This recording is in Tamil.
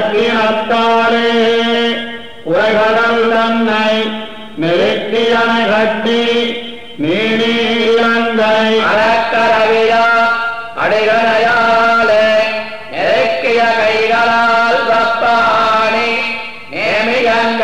உலக்கினத்தாலே உலகடல் தன்னை நெருக்கியன கட்டி நீலந்தை அறக்கரவியா அடைகளையாலே நெருக்கிய கைகளால் தப்பானி நேமிகன்